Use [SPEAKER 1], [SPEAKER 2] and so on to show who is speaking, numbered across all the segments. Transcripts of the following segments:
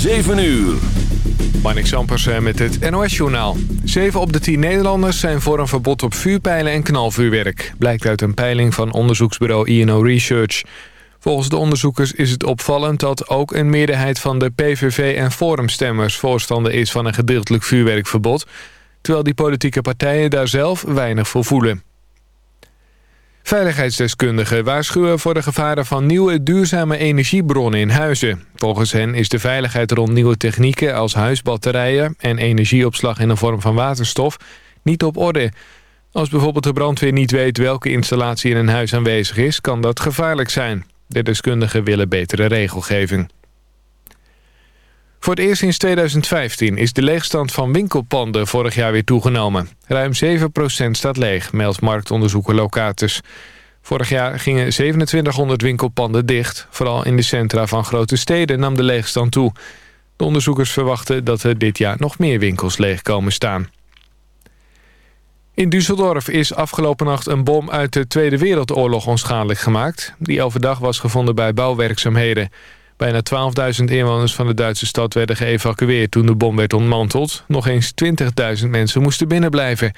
[SPEAKER 1] 7 uur.
[SPEAKER 2] Marnik Sampersen met het NOS-journaal. 7 op de 10 Nederlanders zijn voor een verbod op vuurpijlen en knalvuurwerk. Blijkt uit een peiling van onderzoeksbureau INO Research. Volgens de onderzoekers is het opvallend dat ook een meerderheid van de PVV en Forumstemmers voorstander is van een gedeeltelijk vuurwerkverbod, terwijl die politieke partijen daar zelf weinig voor voelen. Veiligheidsdeskundigen waarschuwen voor de gevaren van nieuwe duurzame energiebronnen in huizen. Volgens hen is de veiligheid rond nieuwe technieken als huisbatterijen en energieopslag in de vorm van waterstof niet op orde. Als bijvoorbeeld de brandweer niet weet welke installatie in een huis aanwezig is, kan dat gevaarlijk zijn. De deskundigen willen betere regelgeving. Voor het eerst sinds 2015 is de leegstand van winkelpanden vorig jaar weer toegenomen. Ruim 7% staat leeg, meldt marktonderzoeker Locatus. Vorig jaar gingen 2700 winkelpanden dicht. Vooral in de centra van grote steden nam de leegstand toe. De onderzoekers verwachten dat er dit jaar nog meer winkels leeg komen staan. In Düsseldorf is afgelopen nacht een bom uit de Tweede Wereldoorlog onschadelijk gemaakt. Die overdag was gevonden bij bouwwerkzaamheden. Bijna 12.000 inwoners van de Duitse stad werden geëvacueerd toen de bom werd ontmanteld. Nog eens 20.000 mensen moesten binnenblijven.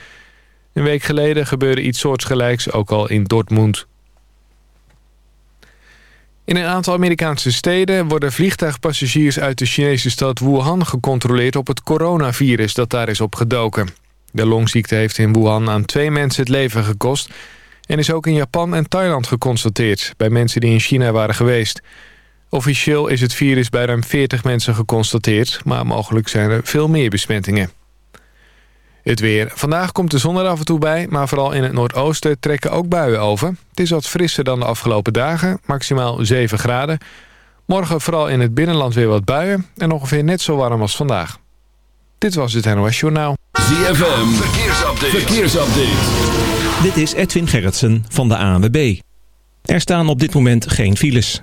[SPEAKER 2] Een week geleden gebeurde iets soortgelijks ook al in Dortmund. In een aantal Amerikaanse steden worden vliegtuigpassagiers uit de Chinese stad Wuhan gecontroleerd op het coronavirus dat daar is opgedoken. De longziekte heeft in Wuhan aan twee mensen het leven gekost en is ook in Japan en Thailand geconstateerd bij mensen die in China waren geweest. Officieel is het virus bij ruim 40 mensen geconstateerd... maar mogelijk zijn er veel meer besmettingen. Het weer. Vandaag komt de zon er af en toe bij... maar vooral in het noordoosten trekken ook buien over. Het is wat frisser dan de afgelopen dagen, maximaal 7 graden. Morgen vooral in het binnenland weer wat buien... en ongeveer net zo warm als vandaag. Dit was het NOS Journaal.
[SPEAKER 1] ZFM, verkeersupdate. verkeersupdate.
[SPEAKER 3] Dit is Edwin Gerritsen van de ANWB. Er staan op dit moment geen files.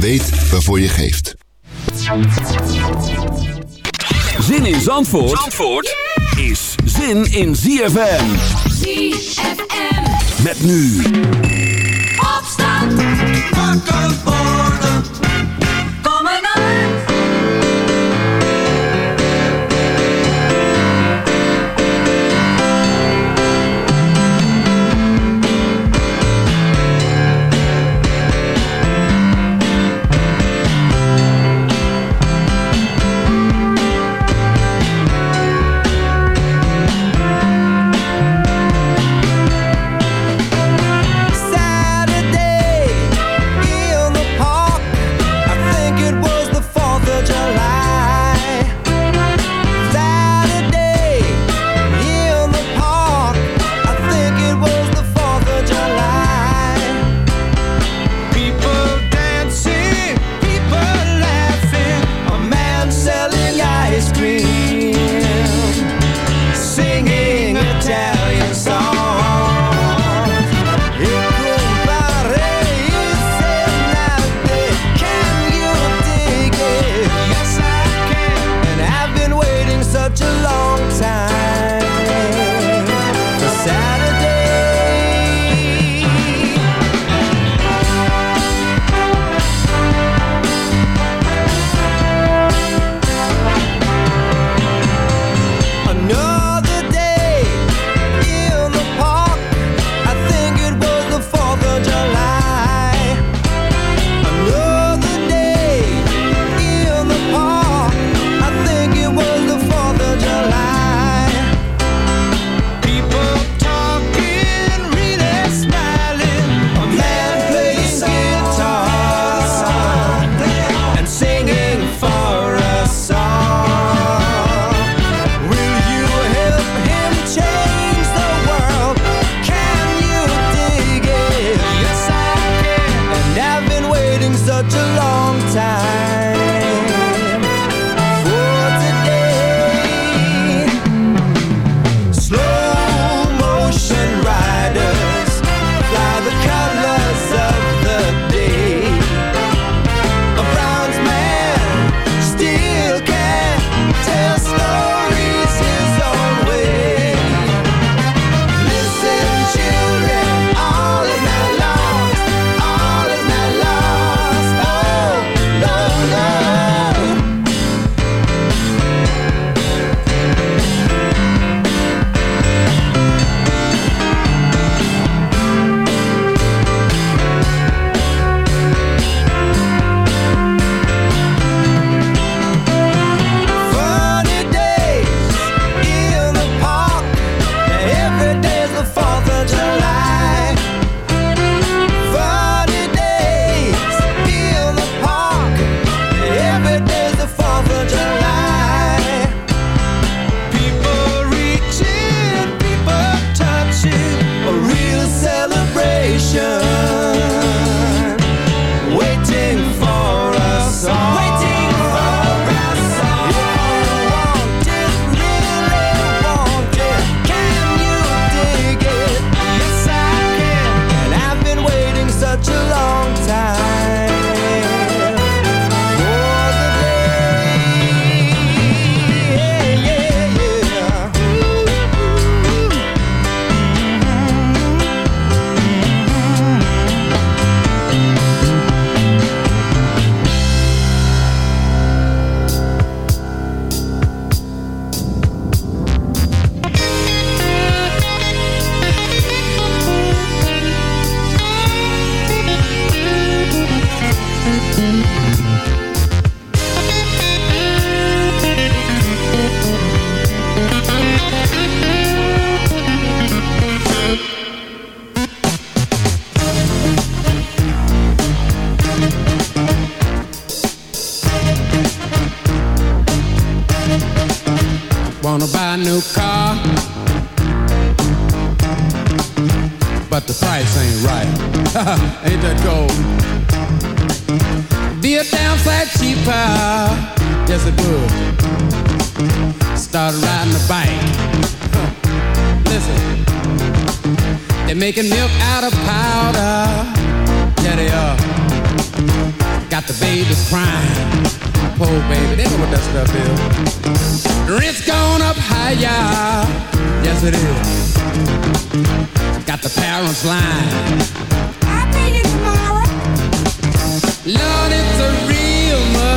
[SPEAKER 4] Weet waarvoor je geeft.
[SPEAKER 1] Zin in Zandvoort, Zandvoort is zin in ZFM.
[SPEAKER 5] ZFM.
[SPEAKER 1] Met nu.
[SPEAKER 5] Opstand. Wakker worden.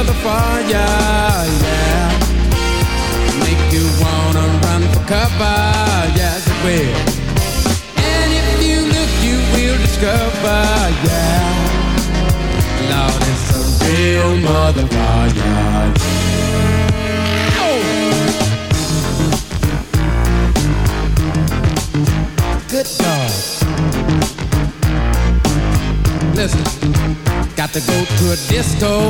[SPEAKER 6] the fire, yeah.
[SPEAKER 7] Make you wanna run for cover, yes it will. And if you look, you will discover, yeah. Lord, it's a real motherfucker, yeah good dog. Listen, got to go to a disco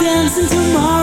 [SPEAKER 6] dancing tomorrow.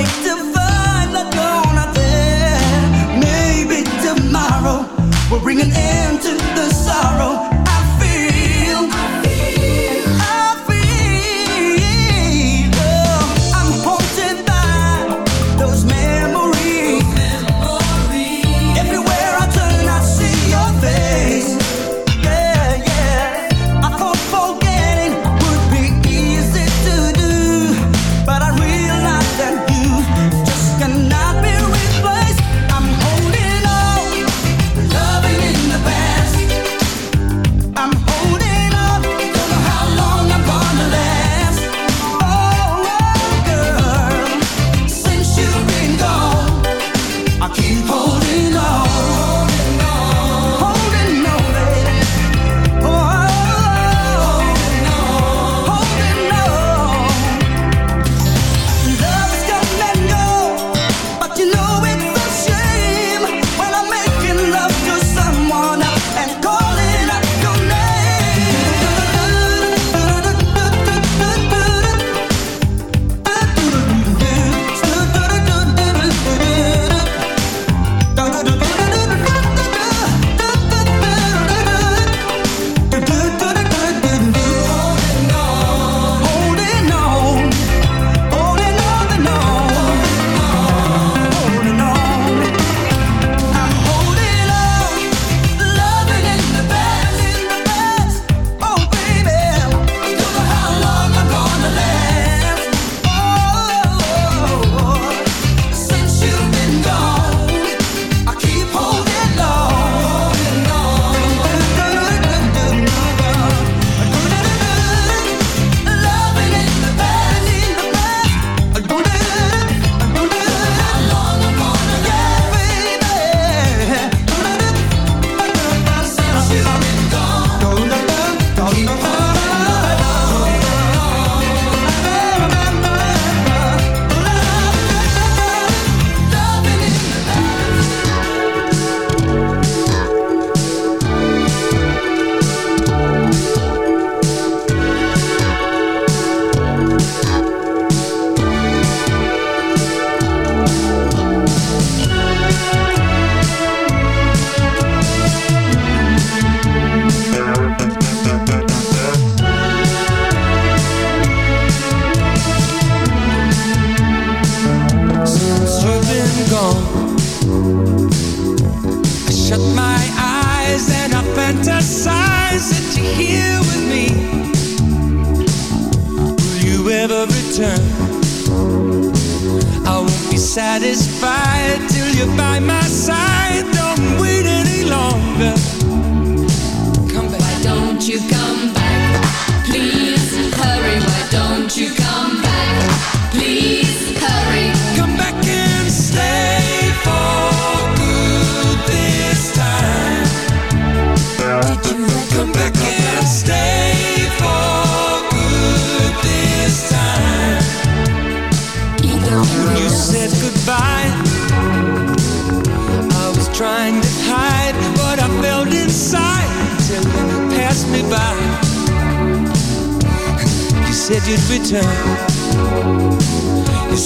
[SPEAKER 6] going to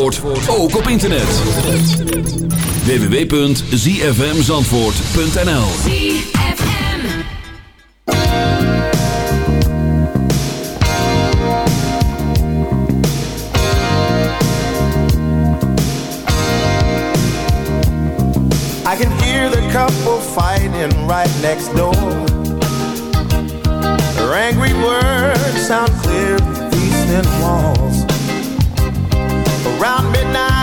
[SPEAKER 1] Zandvoort, ook op internet. www.zfmzandvoort.nl
[SPEAKER 8] I can hear the couple fighting right next door. Their angry words sound clear through these thin walls.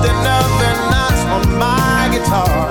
[SPEAKER 6] twisting up on
[SPEAKER 9] my guitar.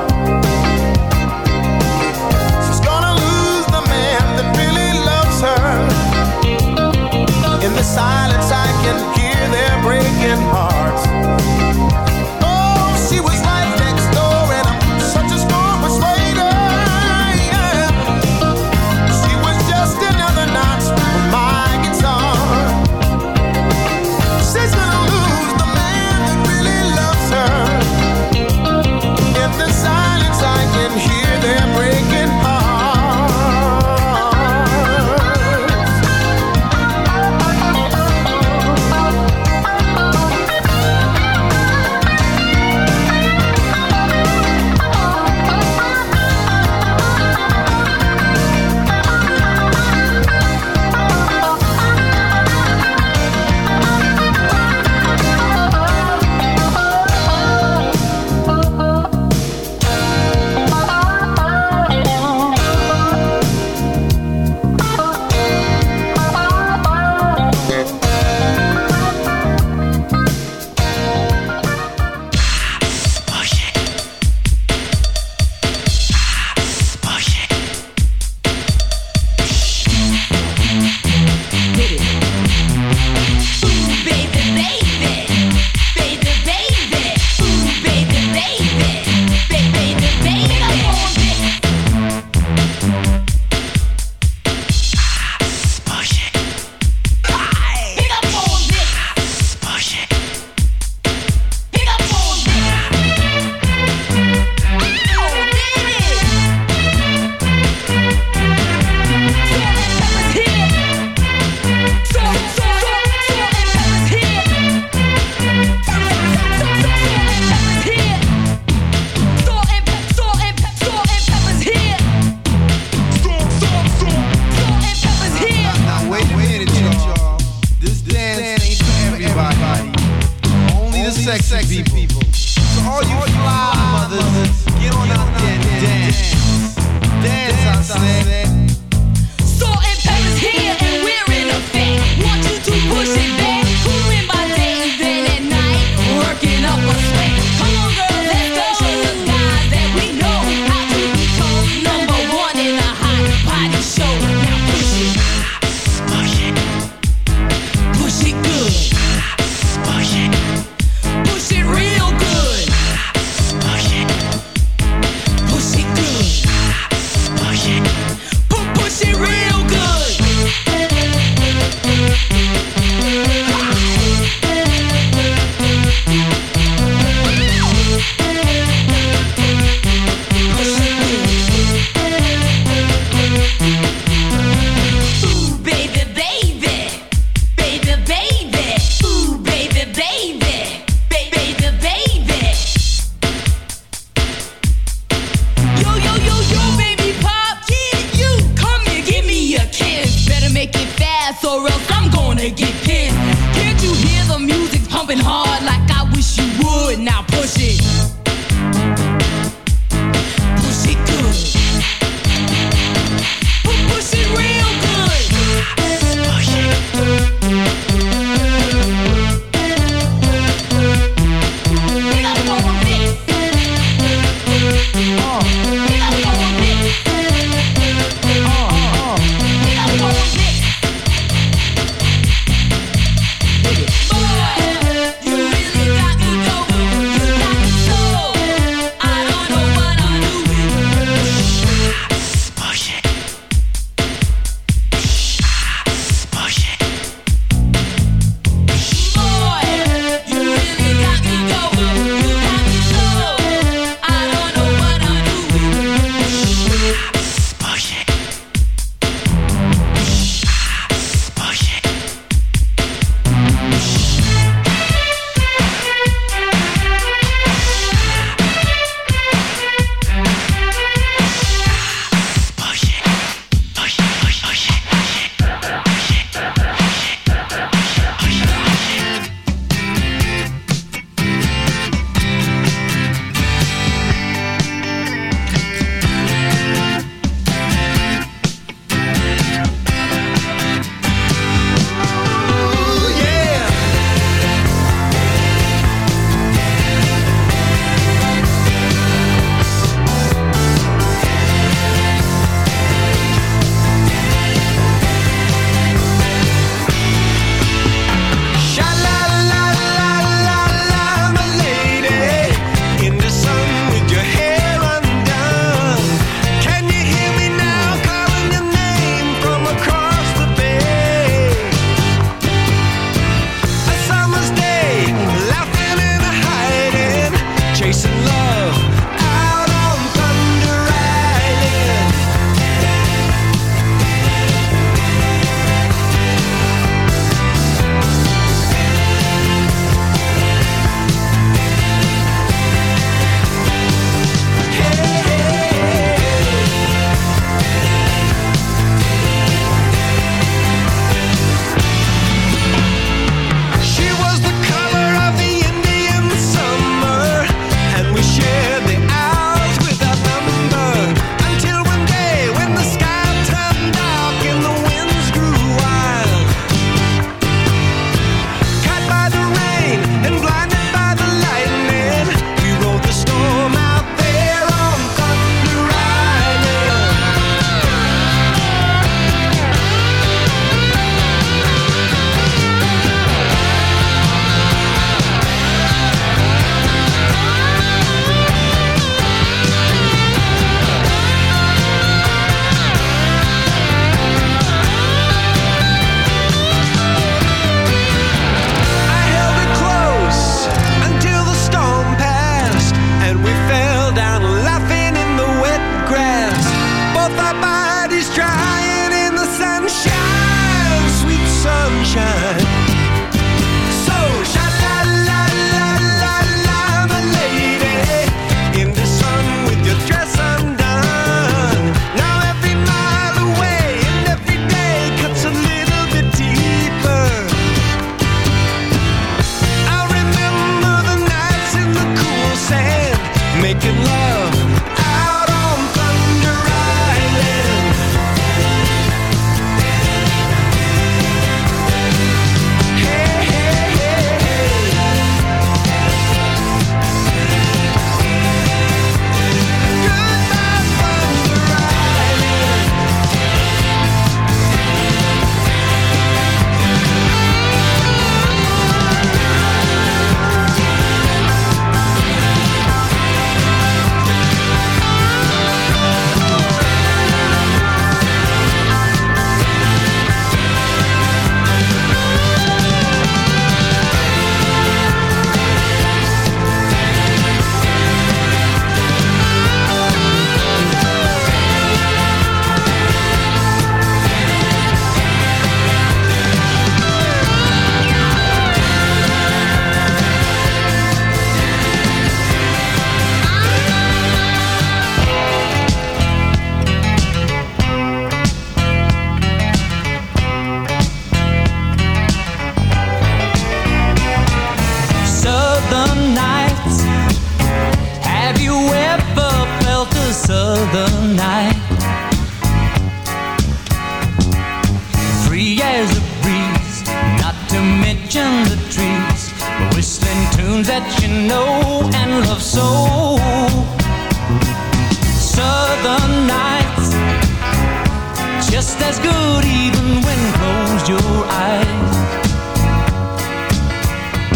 [SPEAKER 9] just as good even when closed your eyes.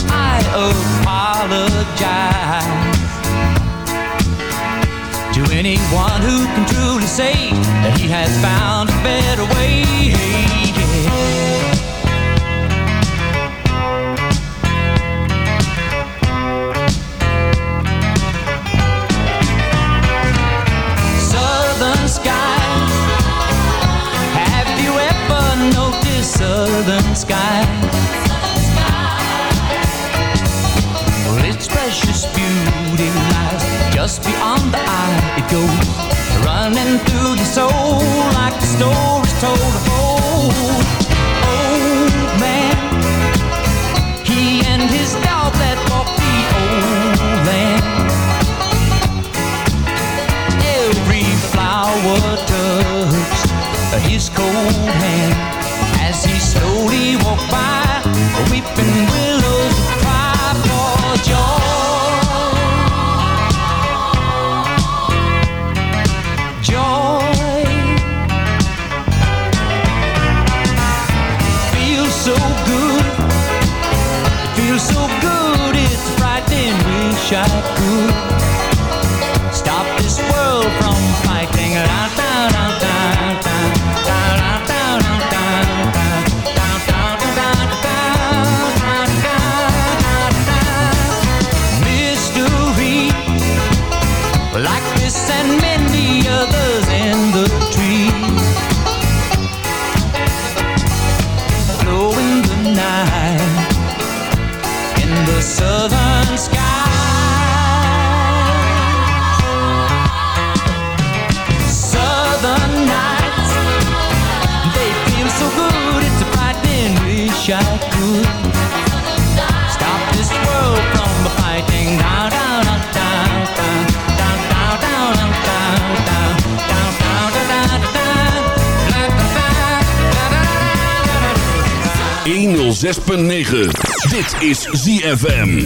[SPEAKER 9] I apologize to anyone who can truly say that he has found a better way. just beyond the eye it goes Running through the soul like the stories told of old Old man, he and his dog that walked the old land. Every flower touched his cold hand As he slowly walked by, weeping with
[SPEAKER 1] 6.9. Dit is ZFM.